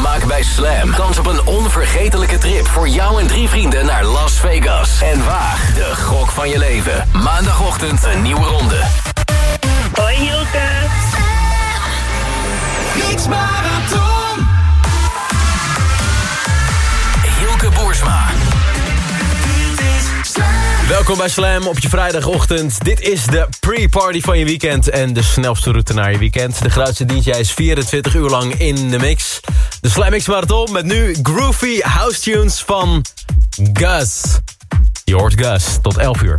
Maak bij Slam kans op een onvergetelijke trip voor jou en drie vrienden naar Las Vegas. En waag de gok van je leven. Maandagochtend een nieuwe ronde. Hoi Hilke. Mix Marathon. Hilke Boersma. Welkom bij Slam op je vrijdagochtend. Dit is de pre-party van je weekend en de snelste route naar je weekend. De grootste DJ's 24 uur lang in de mix. De Slam Mix Marathon met nu groovy house tunes van Gus. Je Gus tot 11 uur.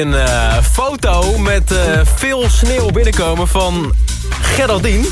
Zie een uh, foto met uh, veel sneeuw binnenkomen van Geraldine.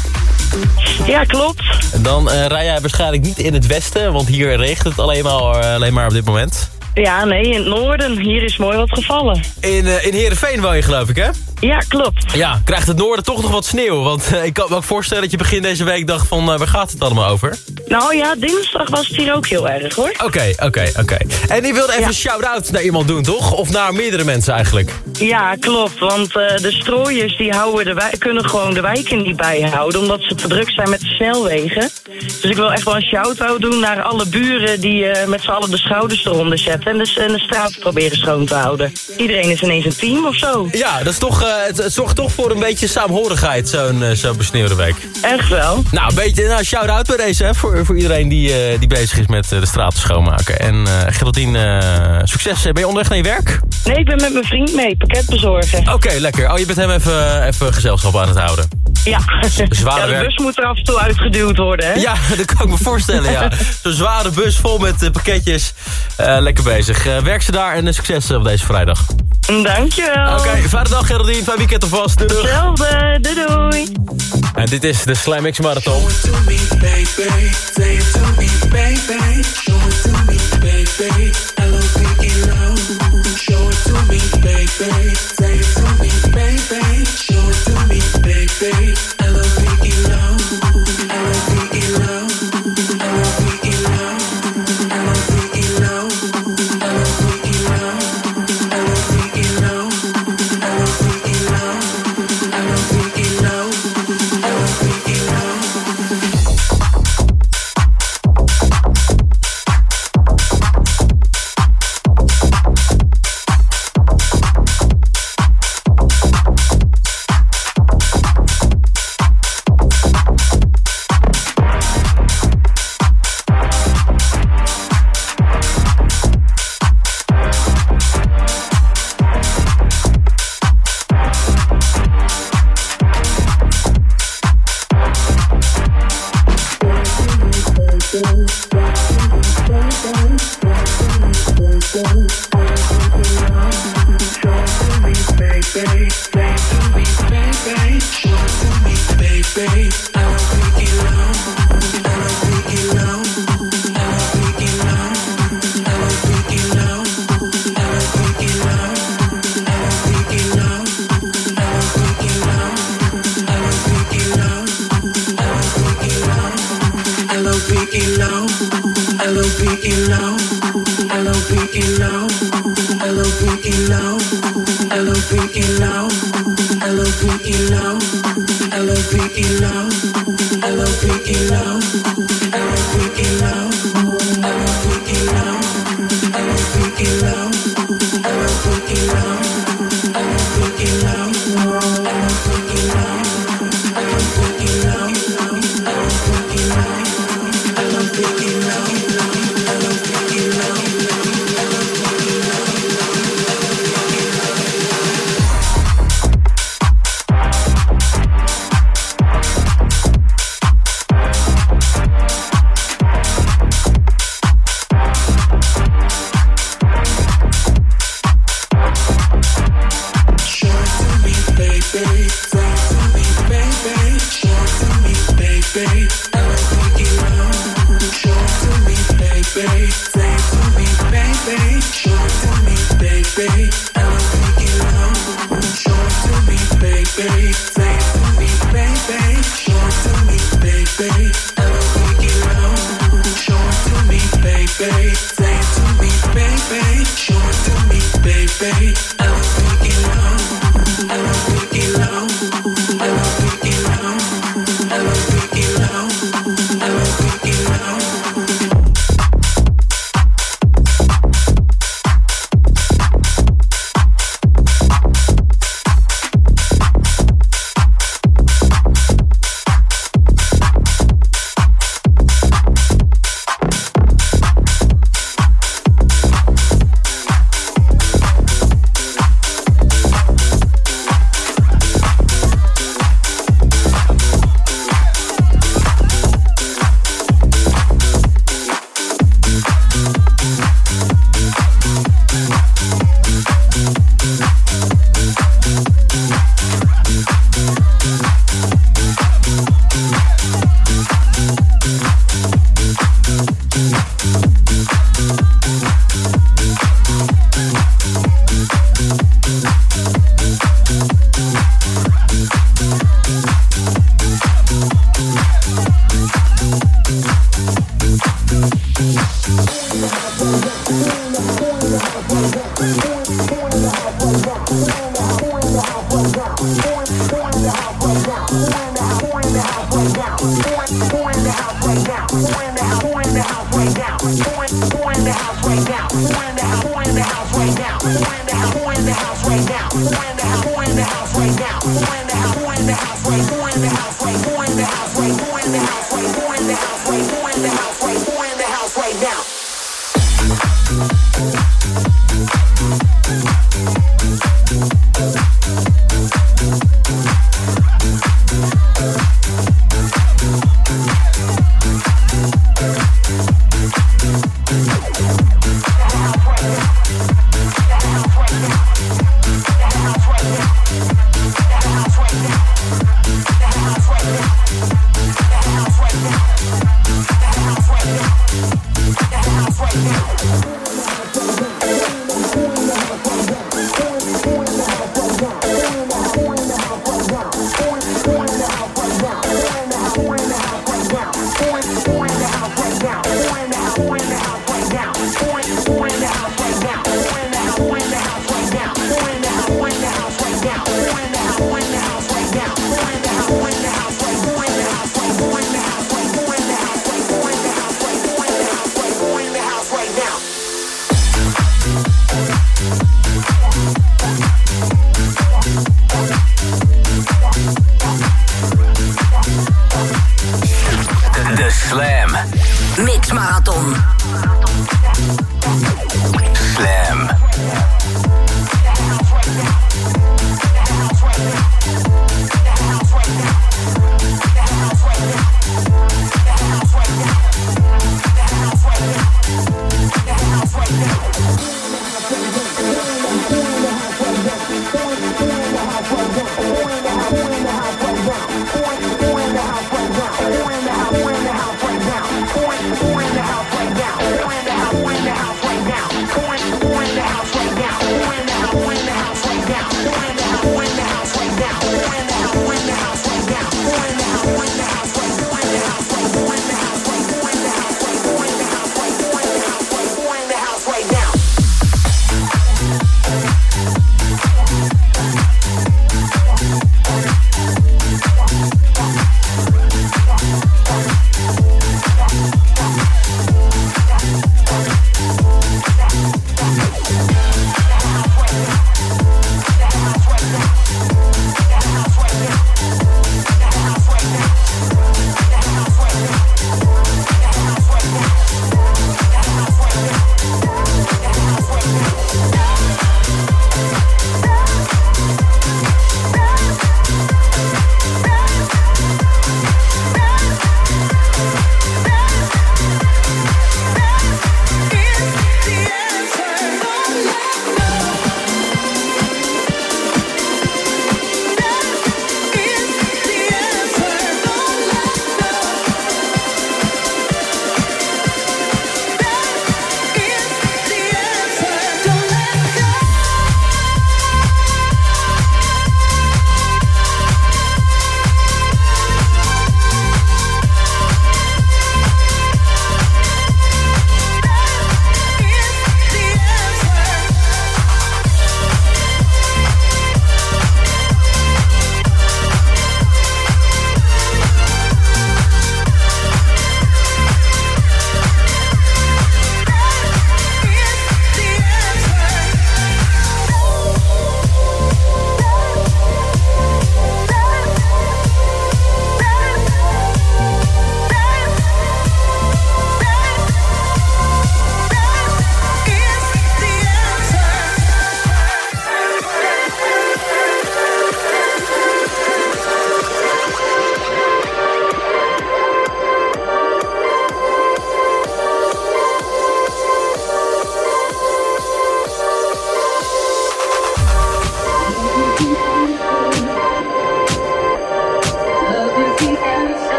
Ja, klopt. Dan uh, rij jij waarschijnlijk niet in het westen, want hier regent het alleen maar, alleen maar op dit moment. Ja, nee, in het noorden. Hier is mooi wat gevallen. In, uh, in Heerenveen woon je geloof ik, hè? Ja, klopt. Ja, krijgt het noorden toch nog wat sneeuw? Want uh, ik kan me ook voorstellen dat je begin deze week dacht van... Uh, waar gaat het allemaal over? Nou ja, dinsdag was het hier ook heel erg, hoor. Oké, oké, oké. En die wilde even ja. een shout-out naar iemand doen, toch? Of naar meerdere mensen eigenlijk? Ja, klopt. Want de strooiers die houden de wijk, kunnen gewoon de wijken niet bijhouden... omdat ze te druk zijn met de snelwegen. Dus ik wil echt wel een shout-out doen naar alle buren... die met z'n allen de schouders eronder zetten... En de, en de straat proberen schoon te houden. Iedereen is ineens een team of zo. Ja, dat is toch, uh, het, het, zorgt toch voor een beetje saamhorigheid, zo'n zo besneeuwde week. Echt wel. Nou, een beetje, nou, shout-out bij deze, hè, voor, voor iedereen die, uh, die bezig is met de straten schoonmaken. En uh, Geraldine, succes. Ben je onderweg naar je werk? Nee, ik ben met mijn vriend mee, pakket bezorgen. Oké, okay, lekker. Oh, je bent hem even, even gezelschap aan het houden. Ja, zware de bus moet er af en toe uitgeduwd worden, hè? Ja, dat kan ik me voorstellen, ja. Zo'n zware bus vol met eh, pakketjes. Eh, lekker bezig. Eh, werk ze daar en succes op deze vrijdag. Mm, dankjewel. Oké, okay, dag Geraldine. Fijn weekend alvast. Doei doei. Hetzelfde. Doei doei. En dit is de Slam X Marathon. Show it to me, baby. me, baby. Show it to me, baby.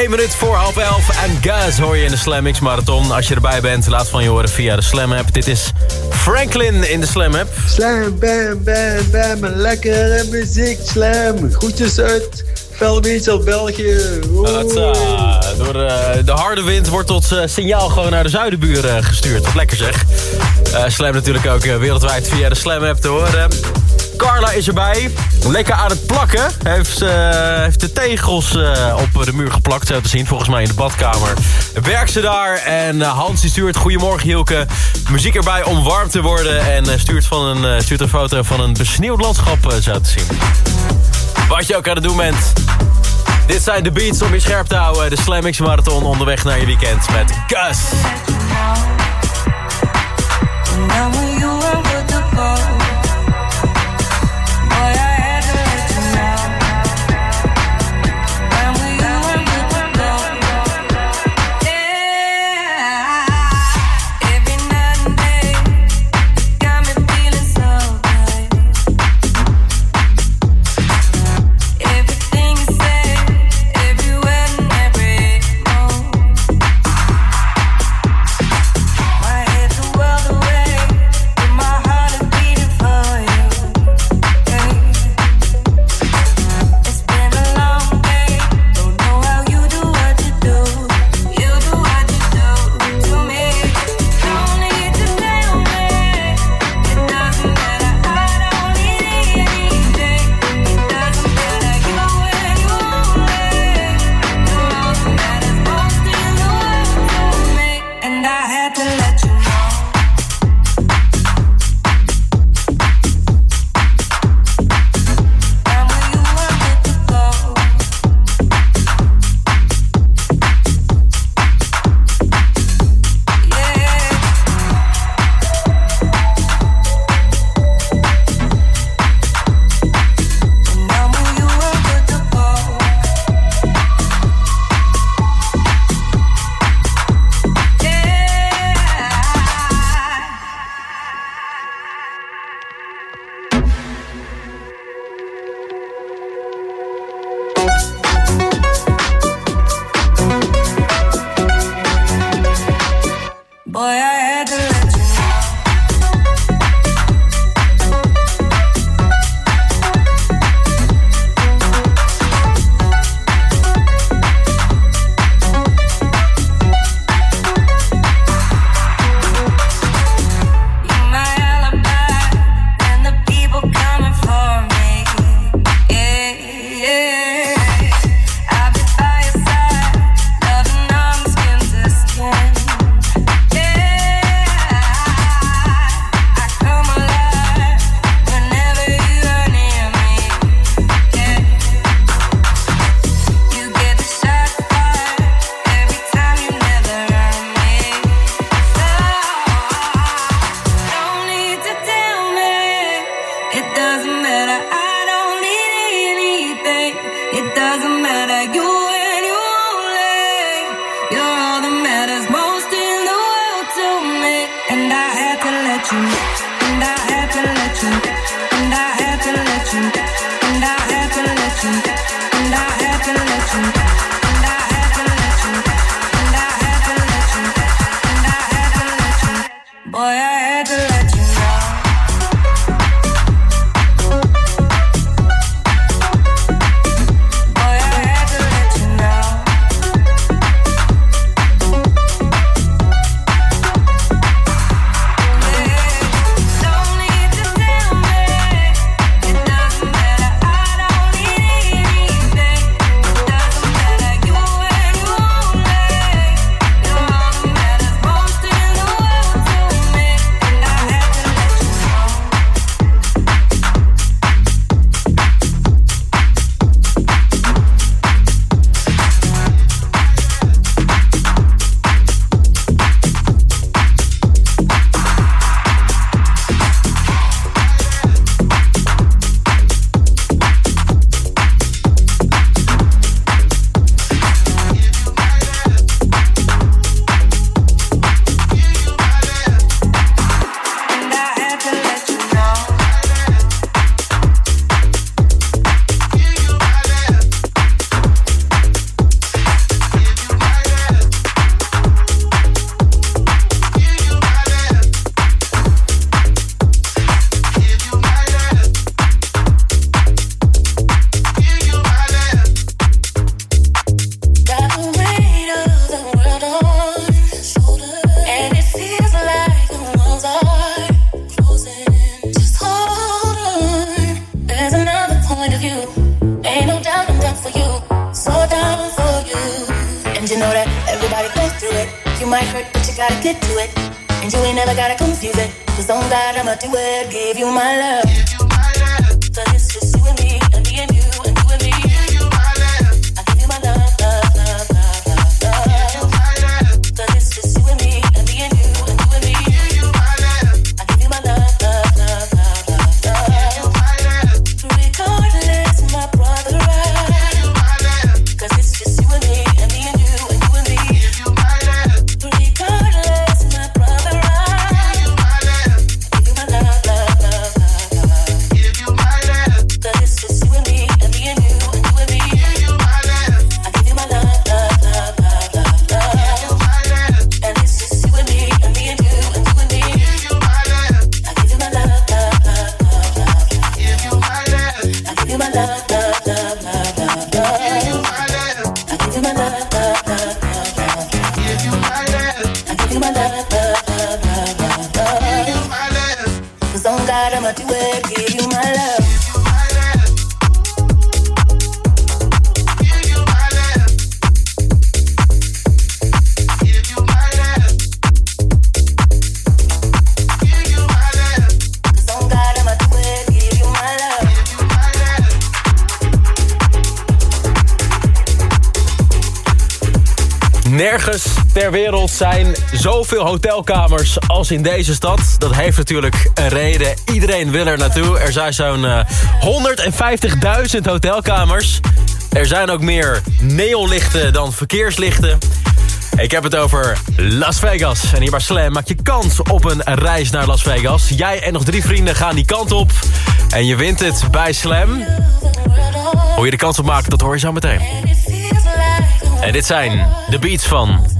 1 minuut voor half 11 en Gus hoor je in de Slam X Marathon. Als je erbij bent, laat van je horen via de Slam app. Dit is Franklin in de Slam app. Slam, bam, bam, bam. Lekkere muziek, Slam. Groetjes uit Velmiesel, België. Door uh, de harde wind wordt ons uh, signaal gewoon naar de zuidenburen uh, gestuurd. Lekker zeg. Slam natuurlijk ook wereldwijd via de Slam app te horen. Carla is erbij. Lekker aan het plakken. Heeft, heeft de tegels op de muur geplakt, zo te zien. Volgens mij in de badkamer. Werkt ze daar. En Hans die stuurt, goedemorgen Hielke. Muziek erbij om warm te worden. En stuurt, van een, stuurt een foto van een besneeuwd landschap, zo te zien. Wat je ook aan het doen bent. Dit zijn de beats om je scherp te houden. De Slam Marathon onderweg naar je weekend met Gus. and I had to let you Cause on God I'ma give you my love. wereld zijn zoveel hotelkamers als in deze stad. Dat heeft natuurlijk een reden. Iedereen wil er naartoe. Er zijn zo'n eh, 150.000 hotelkamers. Er zijn ook meer neonlichten dan verkeerslichten. Ik heb het over Las Vegas. En hier bij Slam maak je kans op een reis naar Las Vegas. Jij en nog drie vrienden gaan die kant op. En je wint het bij Slam. Hoe je de kans op maakt, dat hoor je zo meteen. En dit zijn de beats van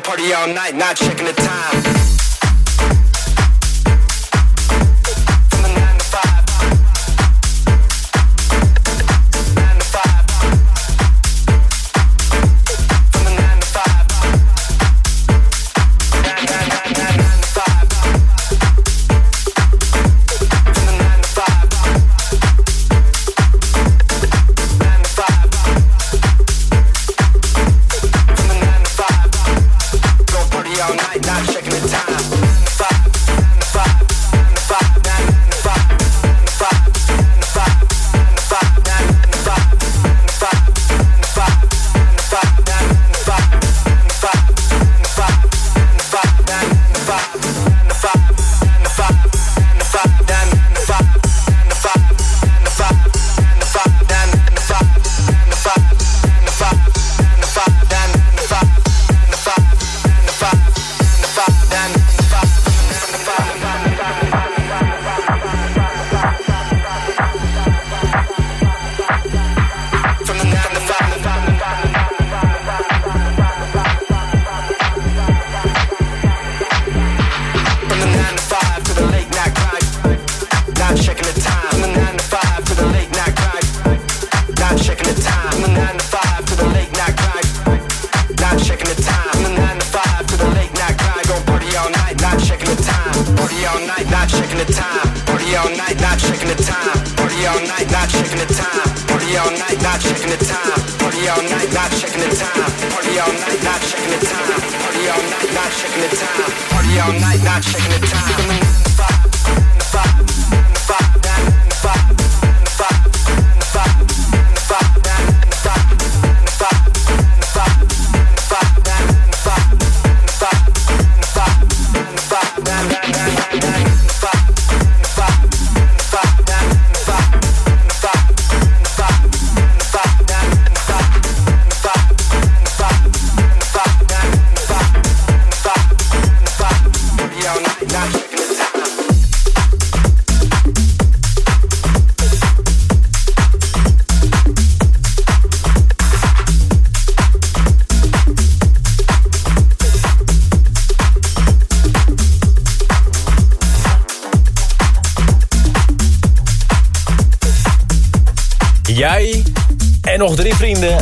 Party all night, not checking the time. not checking the time. Party all night, not checking the time. Party all night, not checking the time. Party all night, not checking the time. Party all night, not checking the time.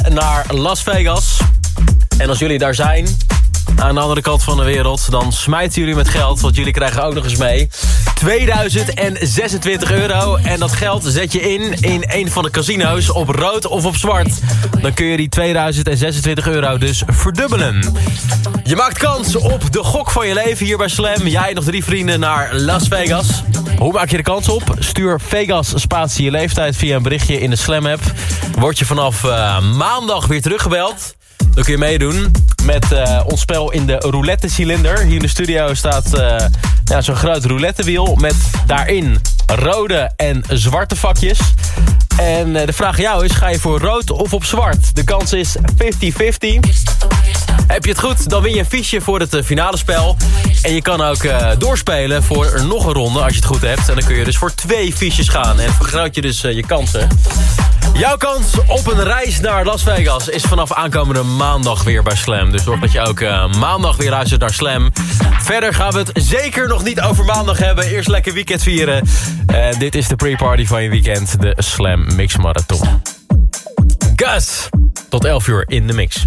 Naar Las Vegas. En als jullie daar zijn, aan de andere kant van de wereld... dan smijten jullie met geld, want jullie krijgen ook nog eens mee. 2026 euro. En dat geld zet je in in een van de casino's op rood of op zwart. Dan kun je die 2026 euro dus verdubbelen. Je maakt kans op de gok van je leven hier bij Slam. Jij en nog drie vrienden naar Las Vegas. Hoe maak je de kans op? Stuur Vegas spatie je leeftijd via een berichtje in de Slam app. Word je vanaf uh, maandag weer teruggebeld. Dan kun je meedoen met uh, ons spel in de roulette cilinder. Hier in de studio staat uh, ja, zo'n groot roulettewiel met daarin rode en zwarte vakjes. En uh, de vraag aan jou is, ga je voor rood of op zwart? De kans is 50-50. Heb je het goed, dan win je een fiche voor het finale spel. En je kan ook uh, doorspelen voor nog een ronde als je het goed hebt. En dan kun je dus voor twee fiches gaan. En vergroot je dus uh, je kansen. Jouw kans op een reis naar Las Vegas is vanaf aankomende maandag weer bij Slam. Dus zorg dat je ook maandag weer luistert naar Slam. Verder gaan we het zeker nog niet over maandag hebben. Eerst lekker weekend vieren. En dit is de pre-party van je weekend. De Slam Mix Marathon. Gus! Tot 11 uur in de mix.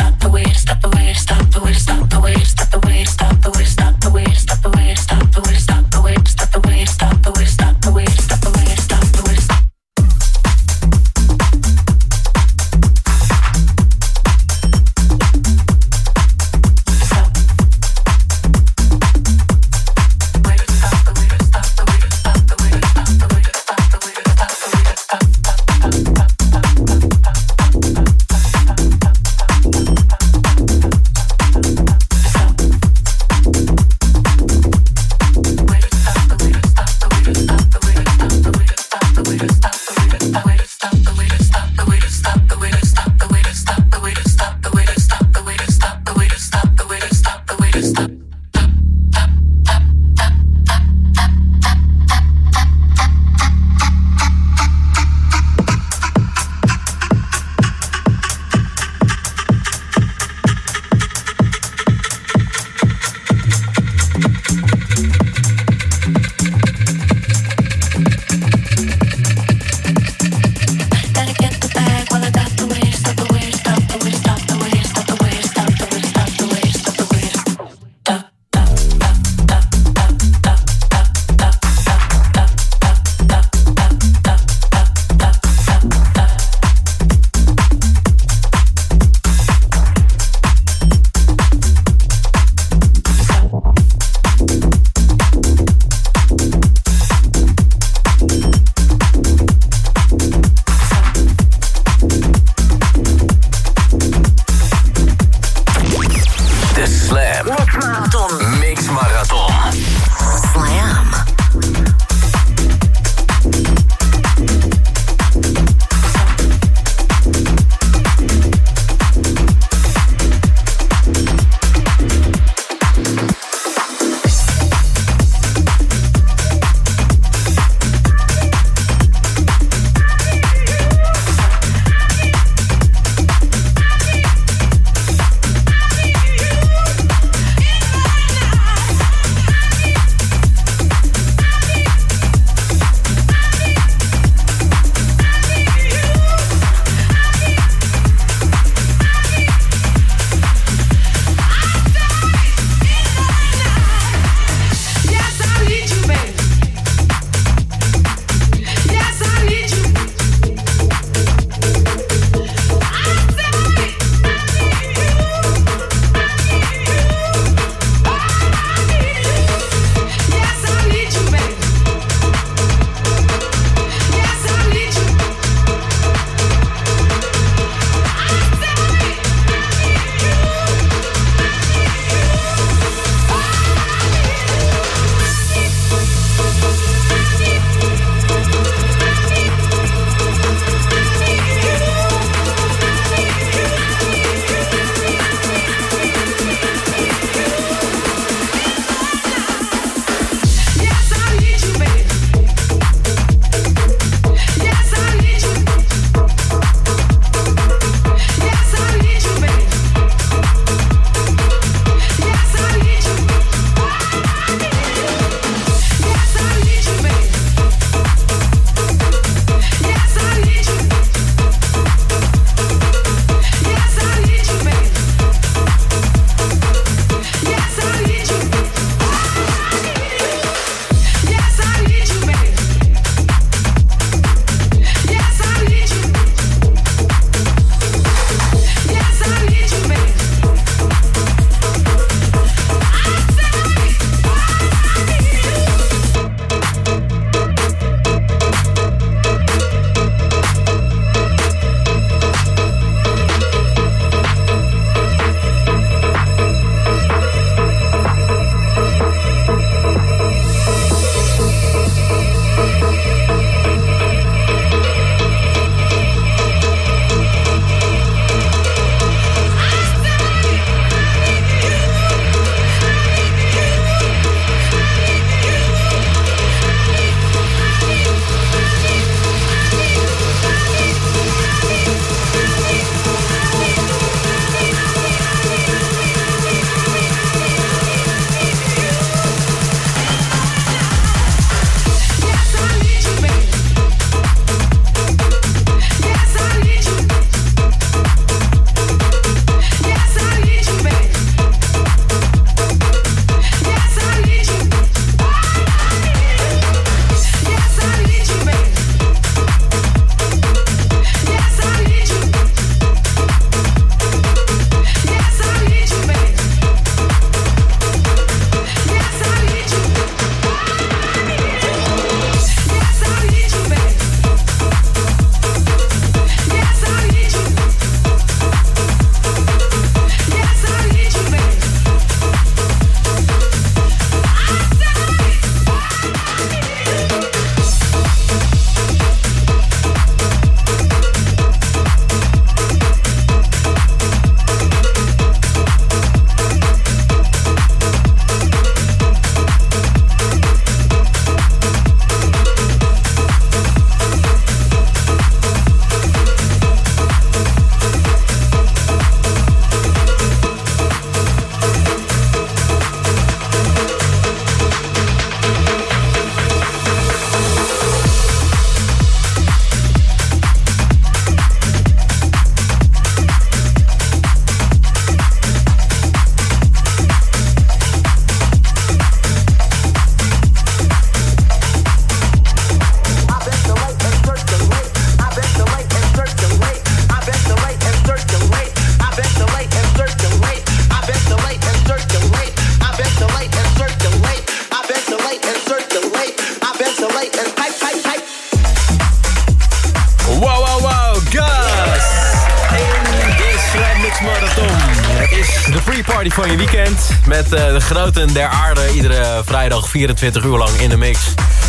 Groten der Aarde. Iedere vrijdag 24 uur lang in de mix.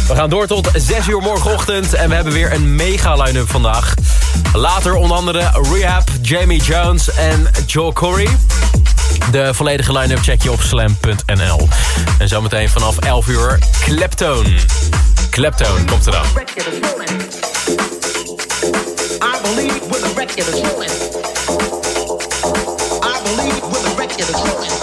We gaan door tot 6 uur morgenochtend. En we hebben weer een mega line-up vandaag. Later onder andere Rehab, Jamie Jones en Joe Corey. De volledige line-up check je op slam.nl. En zometeen vanaf 11 uur Kleptone. Kleptone komt er dan. I believe with a